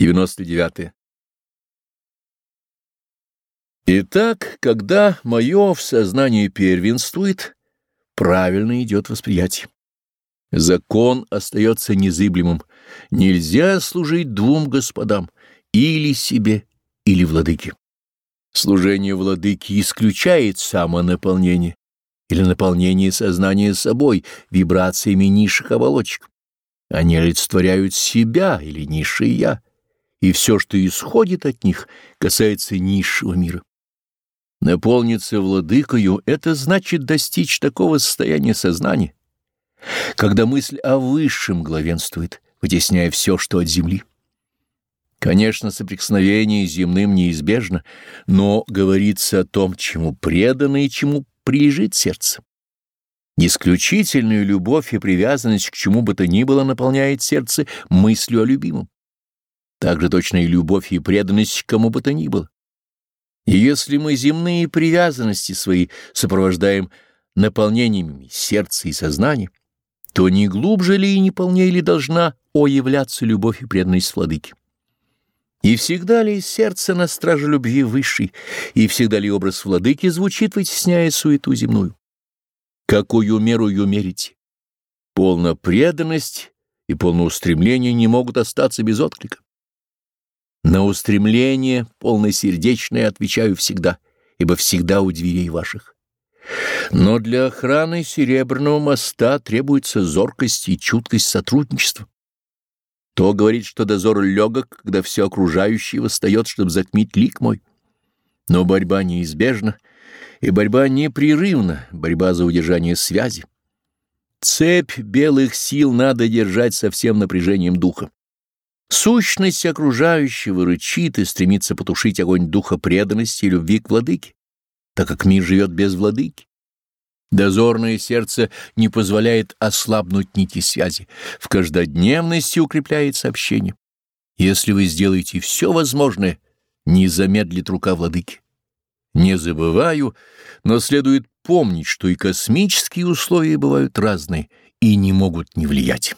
99. Итак, когда мое в сознании первенствует, правильно идет восприятие. Закон остается незыблемым. Нельзя служить двум господам, или себе, или владыке. Служение владыки исключает самонаполнение или наполнение сознания собой вибрациями низших оболочек. Они олицетворяют себя или низшее «я» и все, что исходит от них, касается низшего мира. Наполниться владыкою — это значит достичь такого состояния сознания, когда мысль о высшем главенствует, вытесняя все, что от земли. Конечно, соприкосновение земным неизбежно, но говорится о том, чему предано и чему прилежит сердце. Исключительную любовь и привязанность к чему бы то ни было наполняет сердце мыслью о любимом так же точно и любовь и преданность кому бы то ни было. И если мы земные привязанности свои сопровождаем наполнениями сердца и сознания, то не глубже ли и не полнее ли должна оявляться любовь и преданность владыке? И всегда ли сердце на страже любви высшей, и всегда ли образ владыки звучит, вытесняя суету земную? Какую меру ее мерите? Полна преданность и полное устремление не могут остаться без отклика. На устремление полносердечное отвечаю всегда, ибо всегда у дверей ваших. Но для охраны Серебряного моста требуется зоркость и чуткость сотрудничества. То говорит, что дозор легок, когда все окружающее восстает, чтобы затмить лик мой. Но борьба неизбежна, и борьба непрерывна, борьба за удержание связи. Цепь белых сил надо держать со всем напряжением духа. Сущность окружающего рычит и стремится потушить огонь духа преданности и любви к владыке, так как мир живет без владыки. Дозорное сердце не позволяет ослабнуть нити связи, в каждодневности укрепляет сообщение. Если вы сделаете все возможное, не замедлит рука владыки. Не забываю, но следует помнить, что и космические условия бывают разные и не могут не влиять.